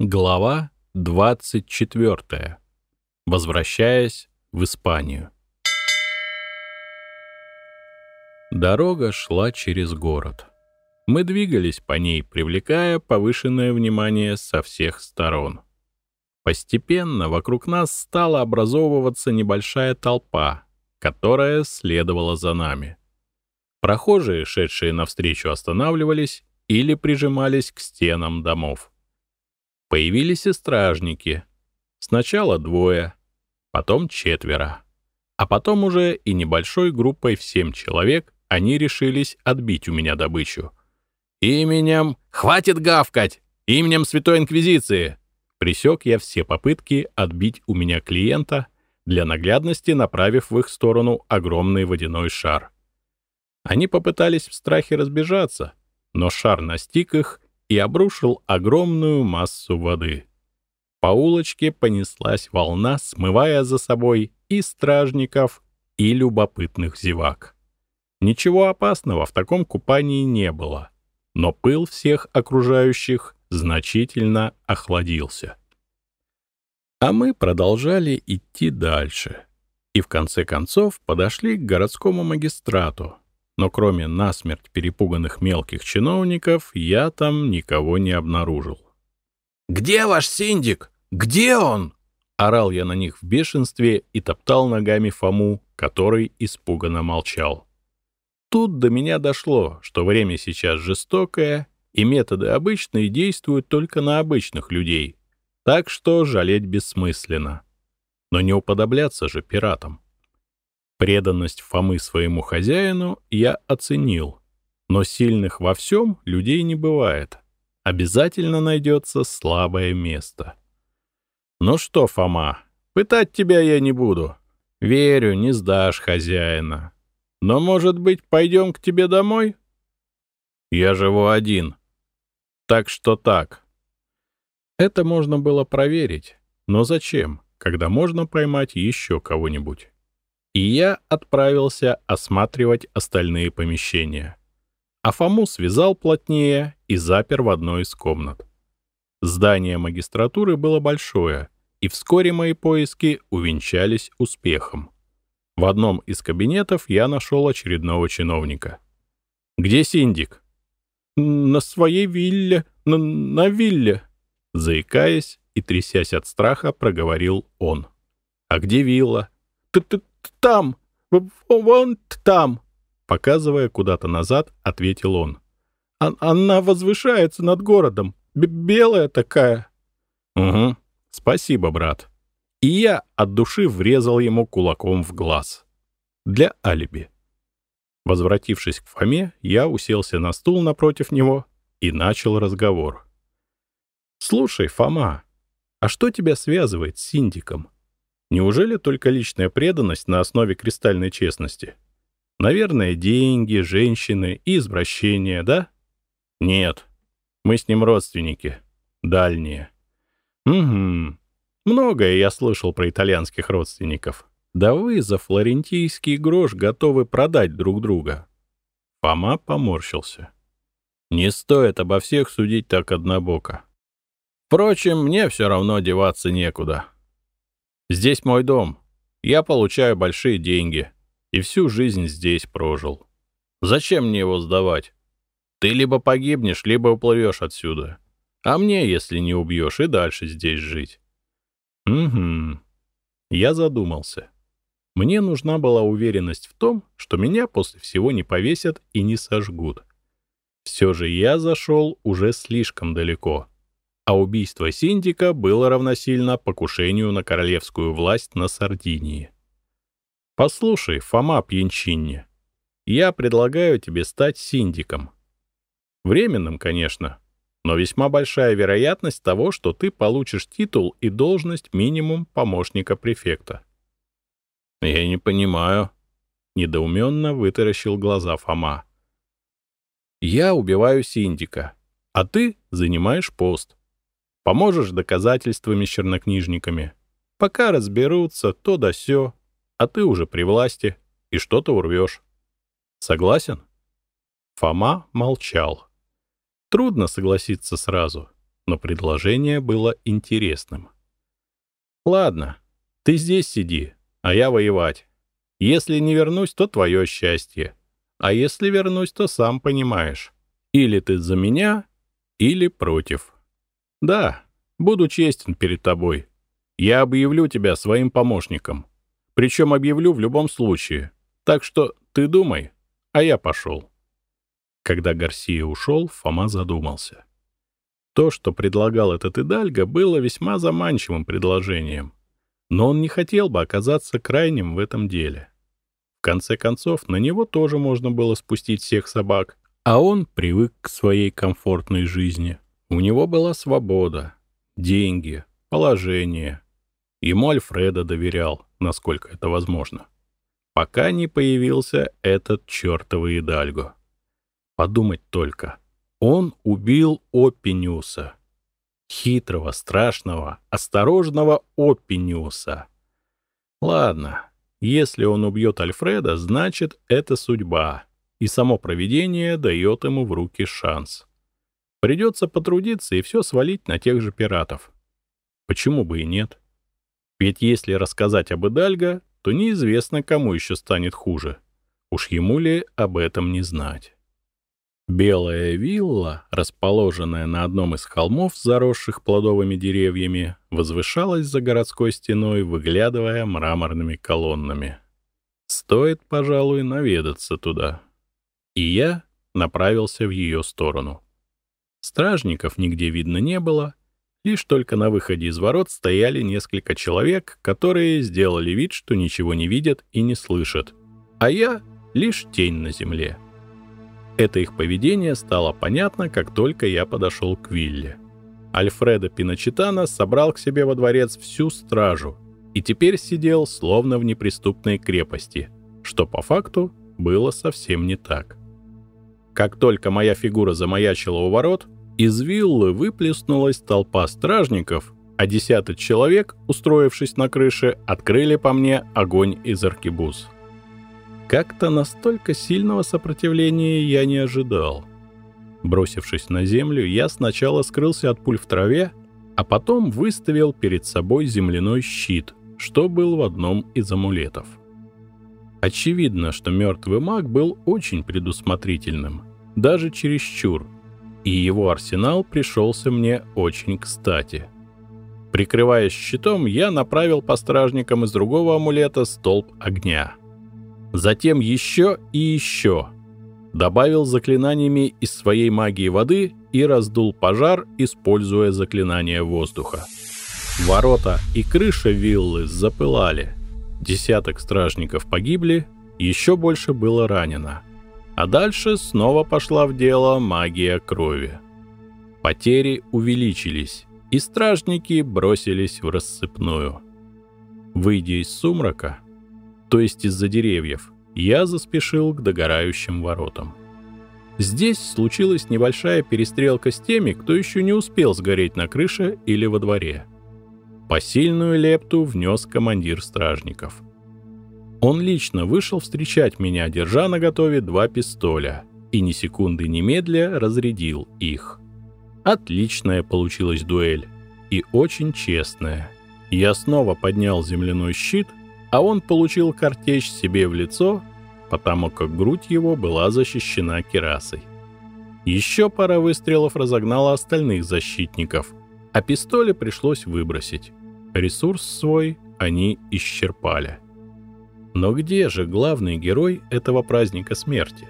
Глава 24. Возвращаясь в Испанию. Дорога шла через город. Мы двигались по ней, привлекая повышенное внимание со всех сторон. Постепенно вокруг нас стала образовываться небольшая толпа, которая следовала за нами. Прохожие, шедшие навстречу, останавливались или прижимались к стенам домов. Появились и стражники. Сначала двое, потом четверо. А потом уже и небольшой группой в семь человек они решились отбить у меня добычу. «Именем... Хватит гавкать! Именем Святой Инквизиции!» Присек я все попытки отбить у меня клиента, для наглядности направив в их сторону огромный водяной шар. Они попытались в страхе разбежаться, но шар настиг их и обрушил огромную массу воды. По улочке понеслась волна, смывая за собой и стражников, и любопытных зевак. Ничего опасного в таком купании не было, но пыл всех окружающих значительно охладился. А мы продолжали идти дальше и в конце концов подошли к городскому магистрату, но кроме насмерть перепуганных мелких чиновников я там никого не обнаружил. «Где ваш синдик? Где он?» Орал я на них в бешенстве и топтал ногами Фому, который испуганно молчал. Тут до меня дошло, что время сейчас жестокое, и методы обычные действуют только на обычных людей, так что жалеть бессмысленно. Но не уподобляться же пиратам. Преданность Фомы своему хозяину я оценил, но сильных во всем людей не бывает. Обязательно найдется слабое место. Ну что, Фома, пытать тебя я не буду. Верю, не сдашь хозяина. Но, может быть, пойдем к тебе домой? Я живу один. Так что так. Это можно было проверить. Но зачем, когда можно поймать еще кого-нибудь? И я отправился осматривать остальные помещения. А Фому связал плотнее и запер в одной из комнат. Здание магистратуры было большое, и вскоре мои поиски увенчались успехом. В одном из кабинетов я нашел очередного чиновника. «Где Синдик?» «На своей вилле, на, на вилле», — заикаясь и трясясь от страха, проговорил он. «А где вилла?» «Ты, ты, там! Вон там!» Показывая куда-то назад, ответил он. «Она возвышается над городом. Белая такая». «Угу. Спасибо, брат». И я от души врезал ему кулаком в глаз. Для алиби. Возвратившись к Фоме, я уселся на стул напротив него и начал разговор. «Слушай, Фома, а что тебя связывает с Синдиком?» Неужели только личная преданность на основе кристальной честности? Наверное, деньги, женщины и извращения, да? Нет. Мы с ним родственники. Дальние. Угу. Многое я слышал про итальянских родственников. Да вы за флорентийский грош готовы продать друг друга. Фома поморщился. Не стоит обо всех судить так однобоко. Впрочем, мне все равно деваться некуда. Здесь мой дом. Я получаю большие деньги. И всю жизнь здесь прожил. Зачем мне его сдавать? Ты либо погибнешь, либо уплывешь отсюда. А мне, если не убьешь, и дальше здесь жить. Угу. Я задумался. Мне нужна была уверенность в том, что меня после всего не повесят и не сожгут. Все же я зашел уже слишком далеко а убийство Синдика было равносильно покушению на королевскую власть на Сардинии. «Послушай, Фома Пьянчинни, я предлагаю тебе стать Синдиком. Временным, конечно, но весьма большая вероятность того, что ты получишь титул и должность минимум помощника префекта». «Я не понимаю», — недоуменно вытаращил глаза Фома. «Я убиваю Синдика, а ты занимаешь пост. Поможешь доказательствами с чернокнижниками. Пока разберутся, то да сё, а ты уже при власти и что-то урвешь. Согласен? Фома молчал. Трудно согласиться сразу. но предложение было интересным. «Ладно, ты здесь сиди, а я воевать. Если не вернусь, то твое счастье. А если вернусь, то сам понимаешь. Или ты за меня, или против. Да, буду честен перед тобой. Я объявлю тебя своим помощником. Причем объявлю в любом случае. Так что ты думай, а я пошел. Когда Гарсия ушел, Фома задумался. То, что предлагал этот Идальго, было весьма заманчивым предложением. Но он не хотел бы оказаться крайним в этом деле. В конце концов, на него тоже можно было спустить всех собак, а он привык к своей комфортной жизни. У него была свобода, деньги, положение. Ему Альфреда доверял, насколько это возможно. Пока не появился этот чертовый Идальго. Подумать только. Он убил Опиниуса. Хитрого, страшного, осторожного Опиниуса. Ладно, если он убьет Альфреда, значит, это судьба, и само провидение дает ему в руки шанс. Придется потрудиться и все свалить на тех же пиратов. Почему бы и нет? Ведь если рассказать об Идальго, то неизвестно, кому еще станет хуже. Уж ему ли об этом не знать. Белая вилла, расположенная на одном из холмов, заросших плодовыми деревьями, возвышалась за городской стеной, выглядывая мраморными колоннами. Стоит, пожалуй, наведаться туда. И я направился в ее сторону. Стражников нигде видно не было, лишь только на выходе из ворот стояли несколько человек, которые сделали вид, что ничего не видят и не слышат, а я — лишь тень на земле. Это их поведение стало понятно, как только я подошел к вилле. Альфредо Пиночетано собрал к себе во дворец всю стражу и теперь сидел словно в неприступной крепости, что по факту было совсем не так. Как только моя фигура замаячила у ворот, из виллы выплеснулась толпа стражников, а десятый человек, устроившись на крыше, открыли по мне огонь из аркебуз. Как-то настолько сильного сопротивления я не ожидал. Бросившись на землю, я сначала скрылся от пуль в траве, а потом выставил перед собой земляной щит, что был в одном из амулетов. Очевидно, что мертвый маг был очень предусмотрительным, даже чересчур, и его арсенал пришелся мне очень кстати. Прикрываясь щитом, я направил по стражникам из другого амулета столб огня — затем еще и еще. Добавил заклинаниями из своей магии воды и раздул пожар, используя заклинание воздуха. Ворота и крыша виллы запылали. Десяток стражников погибли, еще больше было ранено. А дальше снова пошла в дело магия крови. Потери увеличились, и стражники бросились в рассыпную. Выйдя из сумрака, то есть из-за деревьев, я заспешил к догорающим воротам. Здесь случилась небольшая перестрелка с теми, кто еще не успел сгореть на крыше или во дворе. Посильную лепту внес командир стражников. Он лично вышел встречать меня, держа на готове два пистоля, и ни секунды немедля разрядил их. Отличная получилась дуэль, и очень честная. Я снова поднял земляной щит а он получил картечь себе в лицо, потому как грудь его была защищена керасой. Еще пара выстрелов разогнала остальных защитников, а пистоли пришлось выбросить. Ресурс свой они исчерпали. Но где же главный герой этого праздника смерти?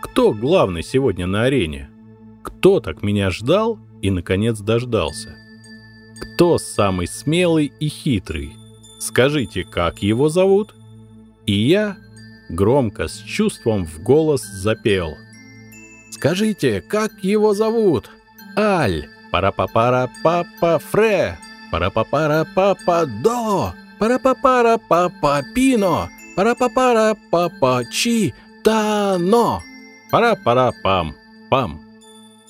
Кто главный сегодня на арене? Кто так меня ждал и, наконец, дождался? Кто самый смелый и хитрый? Скажите, как его зовут?» И я громко, с чувством в голос запел. «Скажите, как его зовут? Аль, пара-па-пара папа Фре, пара-па-пара папа До, пара-па-пара папа Пино, пара-па-пара папа Чи Тано, пара-пара-пам, пам».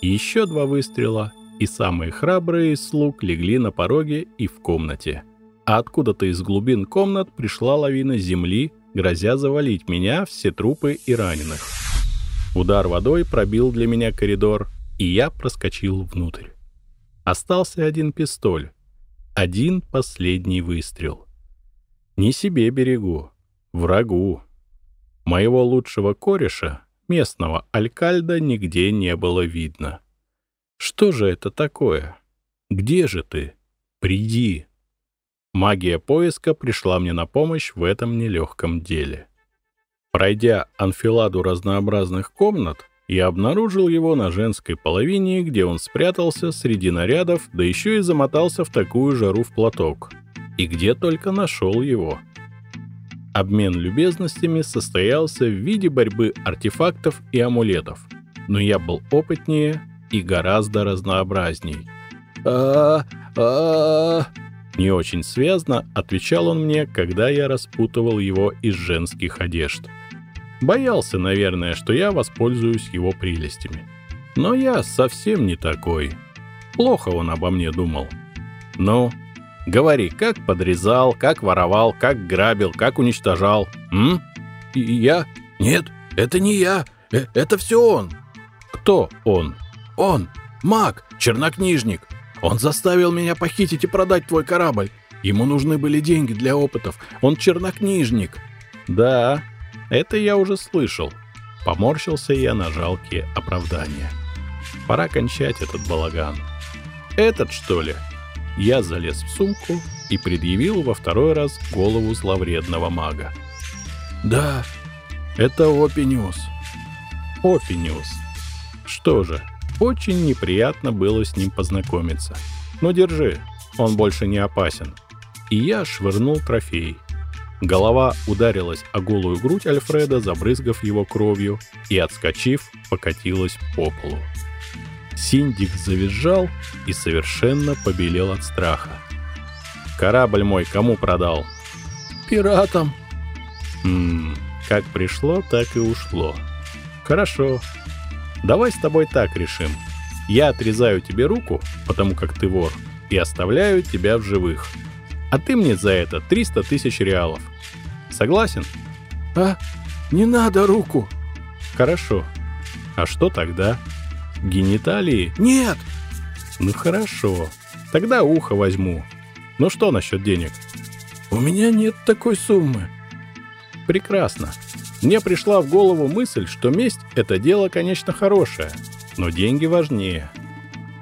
Еще два выстрела, и самые храбрые слуг легли на пороге и в комнате а откуда-то из глубин комнат пришла лавина земли, грозя завалить меня, все трупы и раненых. Удар водой пробил для меня коридор, и я проскочил внутрь. Остался один пистоль. Один последний выстрел. Не себе берегу, врагу. Моего лучшего кореша, местного алькальда, нигде не было видно. Что же это такое? Где же ты? Приди. Магия поиска пришла мне на помощь в этом нелегком деле. Пройдя анфиладу разнообразных комнат, я обнаружил его на женской половине, где он спрятался среди нарядов, да еще и замотался в такую жару в платок. И где только нашел его. Обмен любезностями состоялся в виде борьбы артефактов и амулетов, но я был опытнее и гораздо разнообразней. а а Не очень связно отвечал он мне, когда я распутывал его из женских одежд. Боялся, наверное, что я воспользуюсь его прелестями. Но я совсем не такой. Плохо он обо мне думал. Ну, говори, как подрезал, как воровал, как грабил, как уничтожал. М? И я? Нет, это не я. Э это все он. Кто он? Он, маг, чернокнижник. Он заставил меня похитить и продать твой корабль. Ему нужны были деньги для опытов. Он чернокнижник. Да, это я уже слышал. Поморщился я на жалкие оправдания. Пора кончать этот балаган. Этот, что ли? Я залез в сумку и предъявил во второй раз голову зловредного мага. Да, это Опиниус. Опиниус. Что же, очень неприятно было с ним познакомиться. Но держи, он больше не опасен. И я швырнул трофей. Голова ударилась о голую грудь Альфреда, забрызгав его кровью, и, отскочив, покатилась по полу. Синдик завизжал и совершенно побелел от страха. «Корабль мой кому продал?» «Пиратам». «Ммм, как пришло, так и ушло. Хорошо. Давай с тобой так решим. Я отрезаю тебе руку, потому как ты вор, и оставляю тебя в живых а ты мне за это 300 тысяч реалов. Согласен? А, не надо руку. Хорошо. А что тогда? Гениталии? Нет. Ну хорошо. Тогда ухо возьму. Ну что насчет денег? У меня нет такой суммы. Прекрасно. Мне пришла в голову мысль, что месть — это дело, конечно, хорошее, но деньги важнее.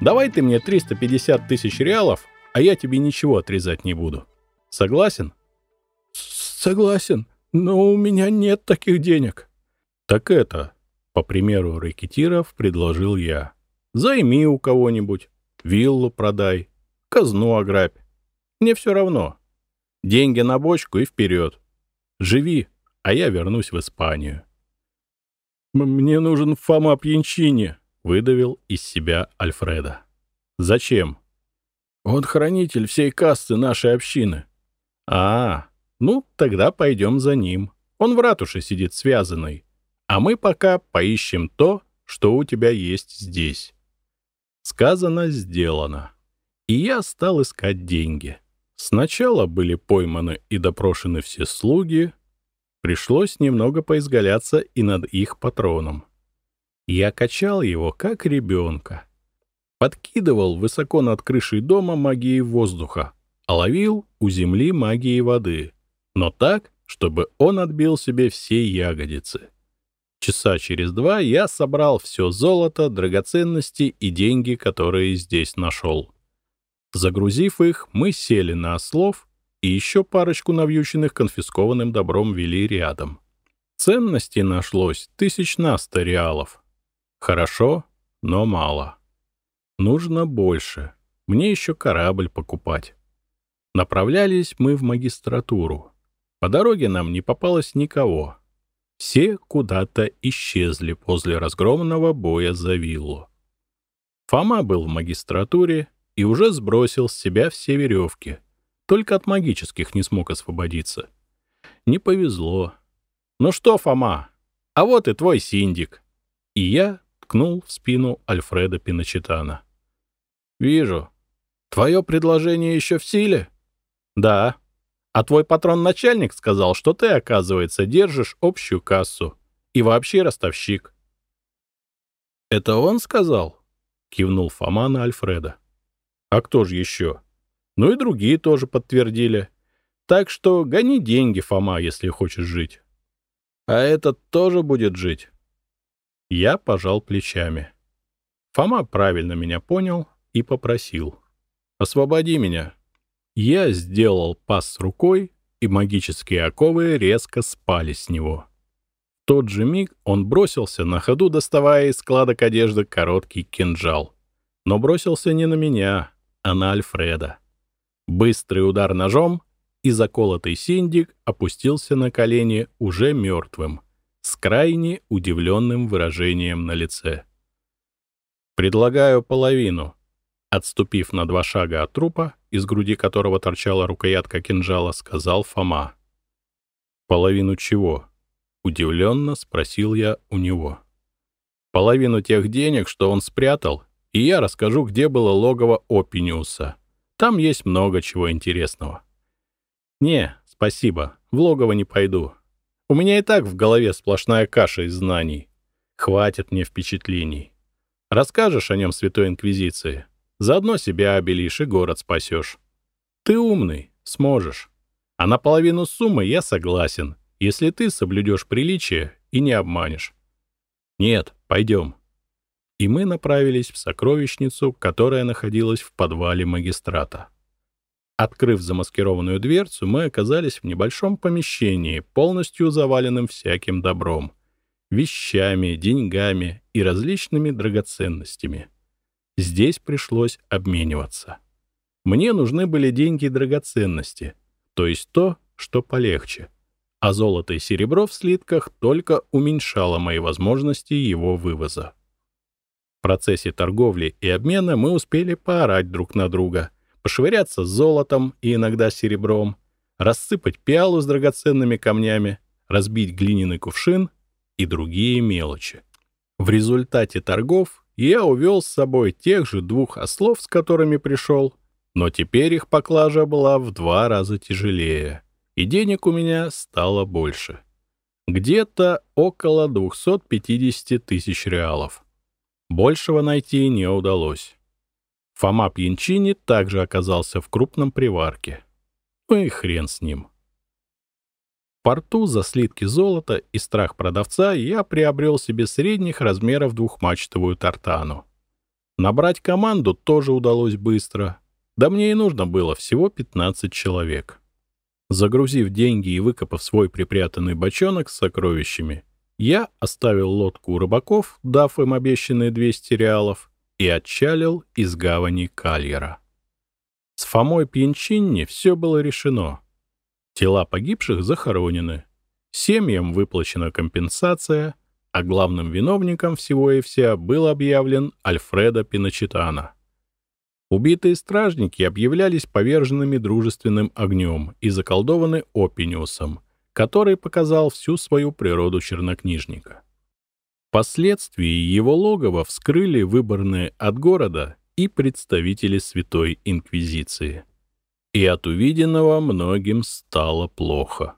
Давай ты мне 350 тысяч реалов, а я тебе ничего отрезать не буду. Согласен? Согласен, но у меня нет таких денег. Так это, по примеру рэкетиров, предложил я. Займи у кого-нибудь, виллу продай, казну ограбь. Мне все равно. Деньги на бочку и вперед. Живи, а я вернусь в Испанию. «Мне нужен Фома Пьянчини», — выдавил из себя Альфреда. «Зачем?» Он хранитель всей касты нашей общины. А, ну, тогда пойдем за ним. Он в ратуше сидит связанный. А мы пока поищем то, что у тебя есть здесь. Сказано, сделано. И я стал искать деньги. Сначала были пойманы и допрошены все слуги. Пришлось немного поизгаляться и над их патроном. Я качал его, как ребенка подкидывал высоко над крышей дома магией воздуха, а ловил у земли магией воды, но так, чтобы он отбил себе все ягодицы. Часа через два я собрал все золото, драгоценности и деньги, которые здесь нашел. Загрузив их, мы сели на ослов и еще парочку навьюченных конфискованным добром вели рядом. Ценностей нашлось тысяч на сто реалов. Хорошо, но мало. Нужно больше. Мне еще корабль покупать. Направлялись мы в магистратуру. По дороге нам не попалось никого. Все куда-то исчезли после разгромного боя за виллу. Фома был в магистратуре и уже сбросил с себя все веревки. Только от магических не смог освободиться. Не повезло. «Ну что, Фома, а вот и твой синдик». И я ткнул в спину Альфреда Пиночетана. «Вижу. Твое предложение еще в силе?» «Да. А твой патрон-начальник сказал, что ты, оказывается, держишь общую кассу. И вообще ростовщик». «Это он сказал?» — кивнул Фома на Альфреда. А кто же еще? Ну и другие тоже подтвердили. Так что гони деньги, Фома, если хочешь жить. А этот тоже будет жить. Я пожал плечами. Фома правильно меня понял и попросил. «Освободи меня». Я сделал пас рукой, и магические оковы резко спали с него. В тот же миг он бросился на ходу, доставая из складок одежды короткий кинжал. Но бросился не на меня, а на Альфреда. Быстрый удар ножом, и заколотый синдик опустился на колени уже мертвым, с крайне удивленным выражением на лице. «Предлагаю половину». Отступив на два шага от трупа, из груди которого торчала рукоятка кинжала, сказал Фома. «Половину чего?» — удивленно спросил я у него. «Половину тех денег, что он спрятал, и я расскажу, где было логово Опиниуса. Там есть много чего интересного». «Не, спасибо, в логово не пойду. У меня и так в голове сплошная каша из знаний. Хватит мне впечатлений. Расскажешь о нем Святой Инквизиции, заодно себя обелишь и город спасешь. Ты умный, сможешь. А на половину суммы я согласен, если ты соблюдешь приличие и не обманешь. Нет, пойдем. И мы направились в сокровищницу, которая находилась в подвале магистрата. Открыв замаскированную дверцу, мы оказались в небольшом помещении, полностью заваленным всяким добром — вещами, деньгами и различными драгоценностями. Здесь пришлось обмениваться. Мне нужны были деньги и драгоценности, то есть то, что полегче, а золото и серебро в слитках только уменьшало мои возможности его вывоза. В процессе торговли и обмена мы успели поорать друг на друга, пошвыряться с золотом и иногда серебром, рассыпать пиалу с драгоценными камнями, разбить глиняный кувшин и другие мелочи. В результате торгов я увел с собой тех же двух ослов, с которыми пришел, но теперь их поклажа была в два раза тяжелее, и денег у меня стало больше. Где-то около 250 тысяч реалов. Большего найти не удалось. Фома Пьянчини также оказался в крупном приварке. Ну и хрен с ним порту за слитки золота и страх продавца я приобрел себе средних размеров двухмачтовую тартану. Набрать команду тоже удалось быстро. Да мне и нужно было всего 15 человек. Загрузив деньги и выкопав свой припрятанный бочонок с сокровищами, я оставил лодку у рыбаков, дав им обещанные 200 реалов, и отчалил из гавани Кальера. С Фомой Пьянчинни все было решено — Тела погибших захоронены. Семьям выплачена компенсация, а главным виновником всего и вся был объявлен Альфредо Пиночетана. Убитые стражники объявлялись поверженными дружественным огнем и заколдованы Опиниусом, который показал всю свою природу чернокнижника. Впоследствии его логово вскрыли выборные от города и представители Святой Инквизиции и от увиденного многим стало плохо.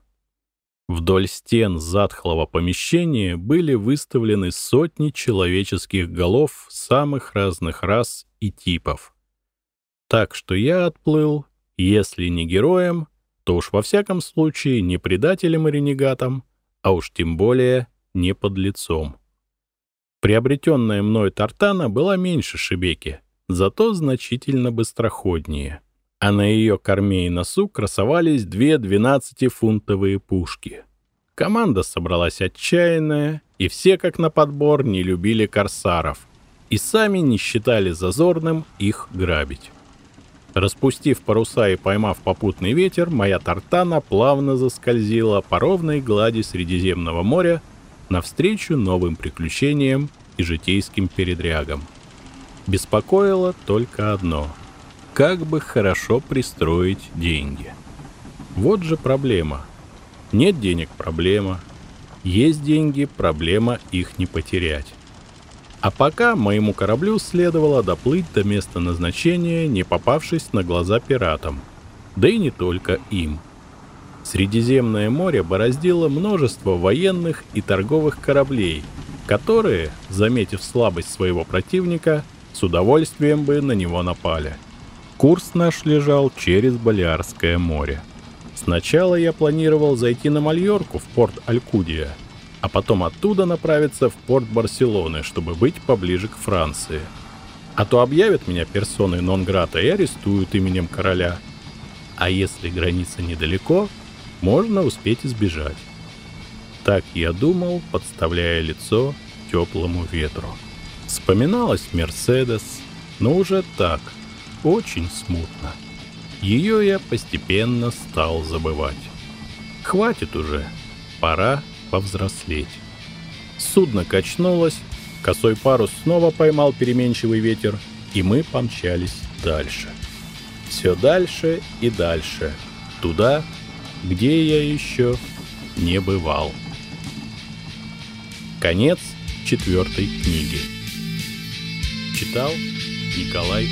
Вдоль стен затхлого помещения были выставлены сотни человеческих голов самых разных рас и типов. Так что я отплыл, если не героем, то уж во всяком случае не предателем и ренегатом, а уж тем более не подлецом. Приобретенная мной тартана была меньше шибеки, зато значительно быстроходнее а на ее корме и носу красовались две 12-фунтовые пушки. Команда собралась отчаянная, и все, как на подбор, не любили корсаров, и сами не считали зазорным их грабить. Распустив паруса и поймав попутный ветер, моя тартана плавно заскользила по ровной глади Средиземного моря навстречу новым приключениям и житейским передрягам. Беспокоило только одно — как бы хорошо пристроить деньги. Вот же проблема. Нет денег – проблема. Есть деньги – проблема их не потерять. А пока моему кораблю следовало доплыть до места назначения, не попавшись на глаза пиратам. Да и не только им. Средиземное море бороздило множество военных и торговых кораблей, которые, заметив слабость своего противника, с удовольствием бы на него напали. Курс наш лежал через Балиарское море. Сначала я планировал зайти на Мальорку в порт Алькудия, а потом оттуда направиться в порт Барселоны, чтобы быть поближе к Франции. А то объявят меня персоной нон-грата и арестуют именем короля. А если граница недалеко, можно успеть избежать. Так я думал, подставляя лицо теплому ветру. Вспоминалась Мерседес, но уже так, очень смутно. Ее я постепенно стал забывать. Хватит уже, пора повзрослеть. Судно качнулось, косой парус снова поймал переменчивый ветер, и мы помчались дальше. Все дальше и дальше, туда, где я еще не бывал. Конец четвертой книги. Читал Николай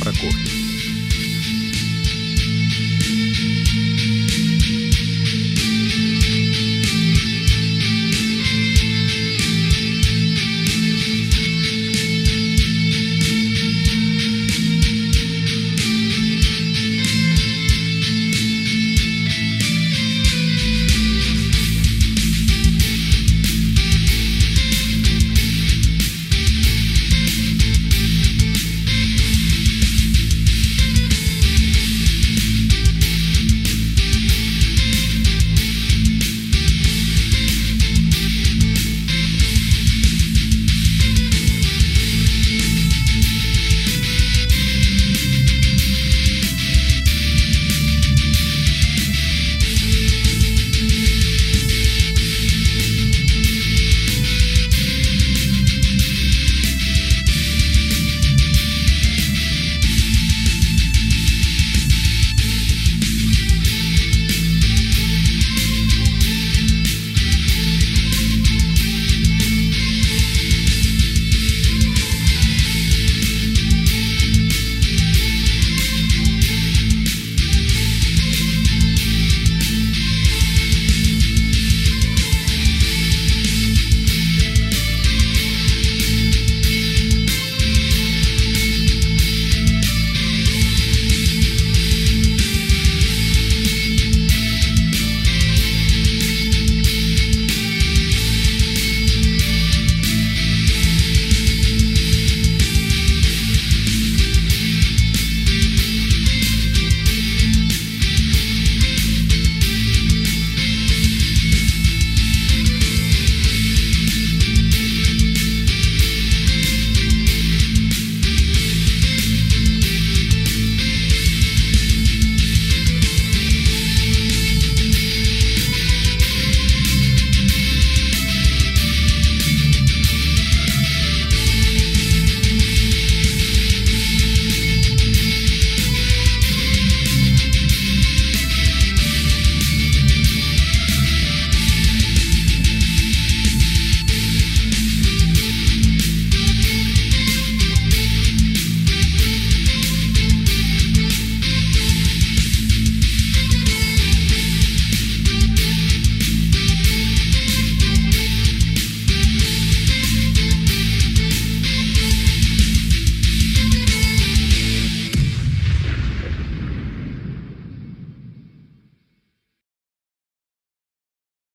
Прокофьев.